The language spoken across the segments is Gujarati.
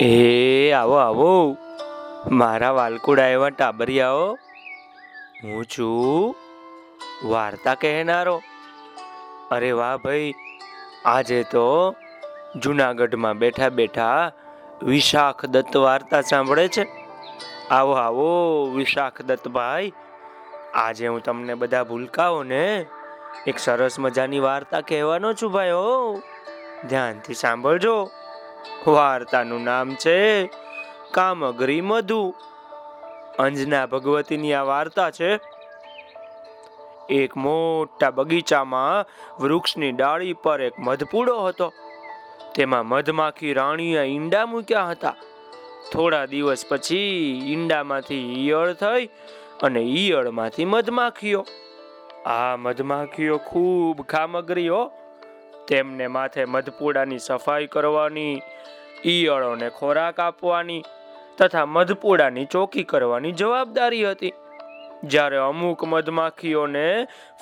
એ, આવો આવો. મારા વાલકુડા એવા ટાબરિયાઓ. હું છું વાર્તા કહેનારો. અરે વાહ ભાઈ, આજે તો જુનાગઢમાં બેઠા બેઠા વિશાખ દત્ત વાર્તા સાંભળે છે. આવો આવો, વિશાખ દત્તભાઈ આજે હું તમને બધા ભૂલકાઓને એક સરસ મજાની વાર્તા કહેવાનો છું ભાઈ ઓ ધ્યાનથી સાંભળજો. વાર્તાનું નામ છે કામગરી મધુ. અંજના ભગવતીની આ વાર્તા છે, એક મોટા બગીચામાં વૃક્ષની ડાળી પર એક મધપૂડો હતો. તેમાં મધમાખી રાણીએ ઈંડા મૂક્યા હતા. થોડા દિવસ પછી ઈંડામાંથી ઈયળ થઈ અને ઈયળમાંથી મધમાખીઓ. આ મધમાખીઓ ખૂબ કામગરી હો. તેમને માથે મધપૂડાની સફાઈ કરવાની, ઈયળોને ખોરાક આપવાની તથા મધપૂડાની ચોકી કરવાની જવાબદારી હતી. જ્યારે અમુક મધમાખીઓને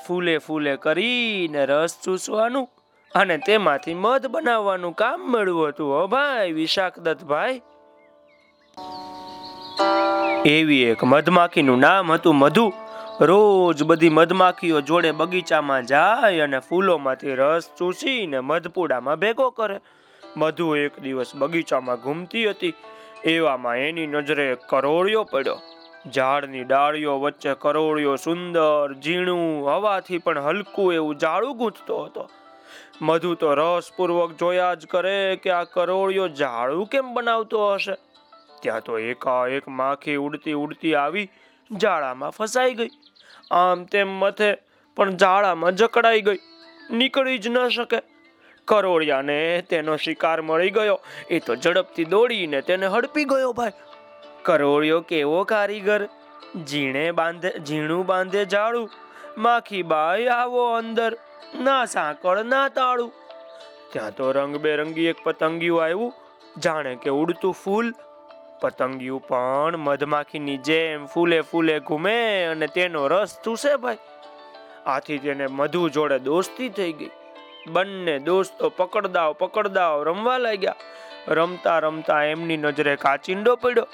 ફૂલે ફૂલે કરીને રસ ચૂસવાનું અને તેમાંથી મધ બનાવવાનું કામ મળ્યું હતું, હો ભાઈ વિશાખ દત્તભાઈ એવી એક મધમાખીનું નામ હતું મધુ. રોજ બધી મધમાખીઓ જોડે બગીચામાં જાય અને ફૂલોમાંથી રસ ચૂસીને મધપુડામાં ભેગો કરે. મધુ એક દિવસ બગીચામાં ઘૂમતી હતી. એવામાં એની નજરે કરોળિયો પડ્યો. ઝાડની ડાળીઓ વચ્ચે કરોળિયો સુંદર, ઝીણું, હવાથી પણ હલકું એવું ઝાડું ગૂંથતો હતો. મધુ તો રસપૂર્વક જોયા જ કરે કે આ કરોળિયો ઝાડું કેમ બનાવતો હશે? ત્યાં તો એકાએક માખી ઉડતી ઉડતી આવી ઝાડામાં ફસાઈ ગઈ. આમ તેમ મથે પણ જાળામાં જકડાઈ ગઈ. નીકળી જ ન શકે. કરોળિયાને તેનો શિકાર મળી ગયો. એ તો ઝડપથી દોડીને તેને હડપી ગયો ભાઈ. કરોળિયો કેવો કારીગર. ઝીણે બાંધે, ઝીણું બાંધે ઝાડું. માખી બાઈ આવો અંદર. ના સાંકળ, ના તાળું. ત્યાં તો રંગબેરંગી એક પતંગિયું આવ્યું. જાણે કે ઉડતું ફૂલ પતંગિયું પણ મધમાખીની જેમ ફૂલે ફૂલે ઘૂમે અને તેનો રસ ચૂસે ભાઈ. આથી તેને મધુ જોડે દોસ્તી થઈ ગઈ. બંને દોસ્તો પકડદાવ પકડદાવ રમવા લાગ્યા. રમતા રમતા એમની નજરે કાચિંડો પડ્યો.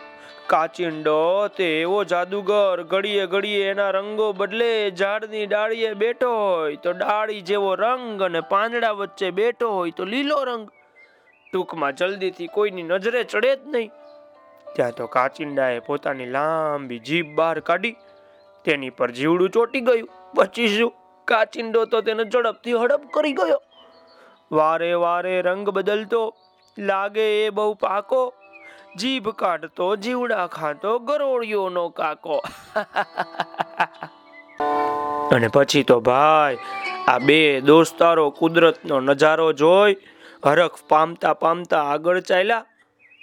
કાચિંડો તે એવો જાદુગર, ઘડીએ ઘડીએ એના રંગો બદલે ઝાડની ડાળીએ બેઠો હોય તો ડાળી જેવો રંગ અને પાંદડા વચ્ચે બેઠો હોય તો લીલો રંગ. ટૂંકમાં જલ્દીથી કોઈની નજરે ચડે જ નહીં. ત્યાં તો કાચિંડાએ પોતાની લાંબી જીભ બહાર કાઢી તેની પર જીવડું ચોટી ગયું. પછી શું કાચિંડો તો તેને ઝડપથી હડપ કરી ગયો. વારે વારે રંગ બદલતો, લાગે એ બહુ પાકો. જીભ કાઢતો, જીવડા ખાતો, ગરોળીઓનો કાકો. અને પછી તો ભાઈ, આ બે દોસ્તારો કુદરતનો નજારો જોઈ હરખ પામતા પામતા આગળ ચાલ્યા.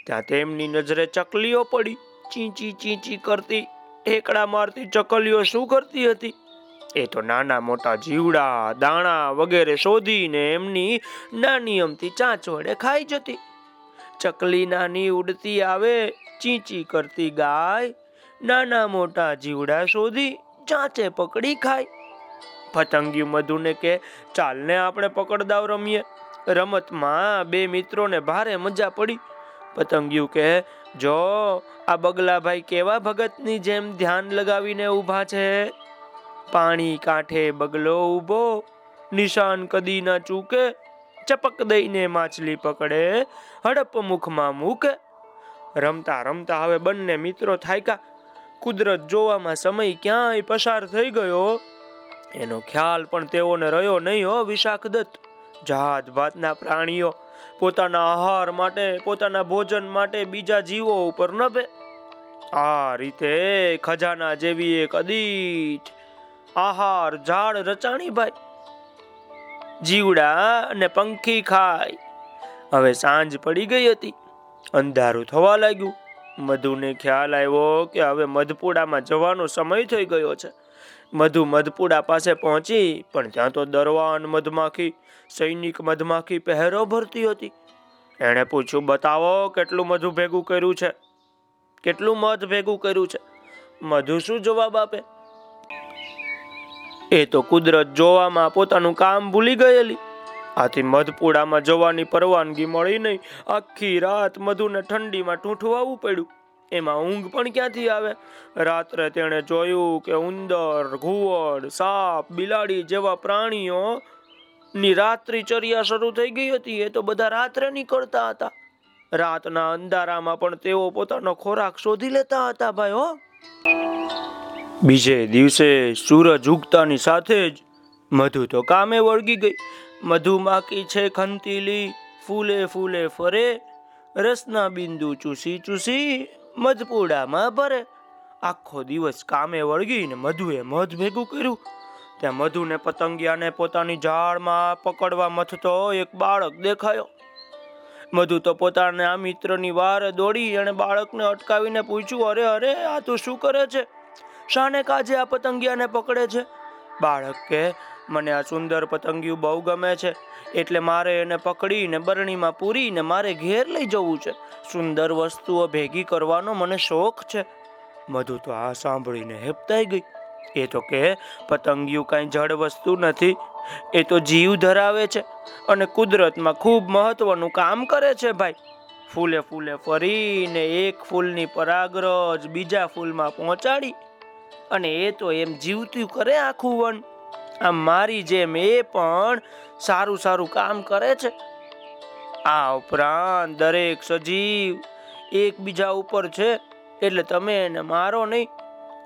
ત્યાં તેમની નજરે ચકલીઓ પડી. ચીંચી ચીંચી કરતી ઠેકડા મારતી, ચકલીઓ શું કરતી હતી? એ તો નાના મોટા જીવડા, દાણા વગેરે શોધીને એમની નાની અમથી ચાંચ વડે ખાઈ જતી. ચકલી નાની ઉડતી આવે, ચીંચી કરતી ગાય, નાના મોટા જીવડા શોધી ચાંચે પકડી ખાય. પતંગિયું મધુને કે ચાલને આપણે પકડદાવ રમીએ. રમતમાં બે મિત્રોને ભારે મજા પડી. પતંગિયું કે જો આ બગલાભાઈ કેવા ભગતની જેમ ધ્યાન લગાવીને ઊભા છે? પાણી કાંઠે બગલો ઊભો, નિશાન કદી ના ચૂકે, ચપક દઈને માછલી પકડે, હડપ મુખમાં મૂકે. રમતા રમતા હવે બંને મિત્રો થાયકા, કુદરત જોવામાં સમય ક્યાંય પસાર થઈ ગયો? એનો ખ્યાલ પણ તેઓને રહ્યો નહીં હો વિશાખ દત્ત જાત ભાતના પ્રાણીઓ પોતાના આહાર માટે, પોતાના ભોજન માટે બીજા જીવો ઉપર નભે આ રીતે ખજાના જેવી એક અદીઠ આહાર ઝાડ રચાણી ભાઈ. જીવડા અને પંખી ખાય હવે સાંજ પડી ગઈ હતી. અંધારું થવા લાગ્યું. મધુને ખ્યાલ આવ્યો કે હવે મધપુડામાં જવાનો સમય થઈ ગયો છે. મધુ મધપુડા પાસે પહોંચી, પણ ત્યાં તો દરવાન મધમાખી, સૈનિક મધમાખી પહેરો ભરતી હતી. એણે પૂછ્યું, બતાવો, કેટલું મધુ ભેગું કર્યું છે? કેટલું મધ ભેગું કર્યું છે? મધુ શું જવાબ આપે? એ તો કુદરત જોવામાં પોતાનું કામ ભૂલી ગયેલી. આથી મધપુડામાં જવાની પરવાનગી મળી નહીં. આખી રાત મધુને ઠંડીમાં ઠૂંઠવાવું પડ્યું. એમાં ઊંઘ પણ ક્યાંથી આવે? રાત્રે તેણે જોયું કે ઉંદર, ઘુવડ, સાપ, બિલાડી જેવા પ્રાણીઓ ની રાત્રિચર્યા શરૂ થઈ ગઈ હતી. એ તો બધા રાત્રે નીકળતા હતા. રાતના અંધારામાં પણ તેઓ પોતાનો ખોરાક શોધી લેતા હતા ભાઈ, હો. બીજે દિવસે સૂરજ ઉગતાની સાથે જ મધુ તો કામે વળગી ગઈ. મધુમાકી છે ખંતીલી, ફૂલે ફૂલે ફરે, રસના બિંદુ ચૂસી ચૂસી મધપુડામાં ભરે. આખો દિવસ કામે વળગીને મધુએ મધ ભેગું કર્યું. ત્યાં મધુને પતંગિયાને પોતાની ઝાડમાં પકડવા મથતો એક બાળક દેખાયો. મધુ તો પોતાને મિત્રની વાર દોડી અને બાળકને અટકાવીને પૂછ્યું, અરે અરે, આ તું શું કરે છે? શાને કાજે આ પતંગિયાને પકડે છે? બાળક કે મને આ સુંદર પતંગિયું બહુ ગમે છે. એટલે મારે એને પકડીને, બરણીમાં પૂરીને મારે ઘેર લઈ જવું છે. સુંદર વસ્તુઓ ભેગી કરવાનો મને શોખ છે. મધુ તો આ સાંભળીને હેપતાઈ ગઈ. એ તો કે પતંગિયું કાંઈ જડ વસ્તુ નથી. એ તો જીવ ધરાવે છે અને કુદરતમાં ખૂબ મહત્વનું કામ કરે છે ભાઈ. ફૂલે ફૂલે ફરીને એક ફૂલની પરાગરજ બીજા ફૂલમાં પહોંચાડી. અને એ તો એમ જીવતું કરે આખું વન. આમ મારી જેમ એ પણ સારું સારું કામ કરે છે. આ ઉપરાંત દરેક સજીવ એકબીજા ઉપર છે, એટલે તમે એને મારો નહીં.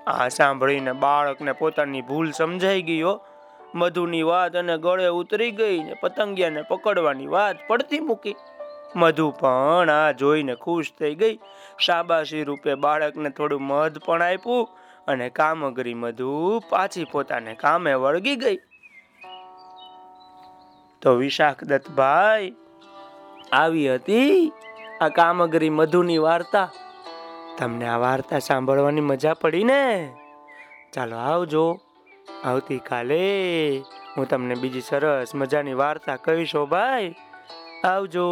આ સાંભળીને બાળકને પોતાની ભૂલ સમજાઈ ગયો મધુની વાત અને ગળે ઉતરી ગઈ ને પતંગિયાને પકડવાની વાત પડતી મૂકી. મધુ પણ આ જોઈને ખુશ થઈ ગઈ. શાબાશી રૂપે બાળકને થોડું મધ પણ આપ્યું. અને કામગરી મધુ પાછી પોતાને કામે વળગી ગઈ. તો વિશાખ દત્તભાઈ આવી હતી આ કામગરી મધુની વાર્તા. તમને આ વાર્તા સાંભળવાની મજા પડી ને? ચાલો આવજો. આવતીકાલે હું તમને બીજી સરસ મજાની વાર્તા કહીશો ભાઈ. આવજો.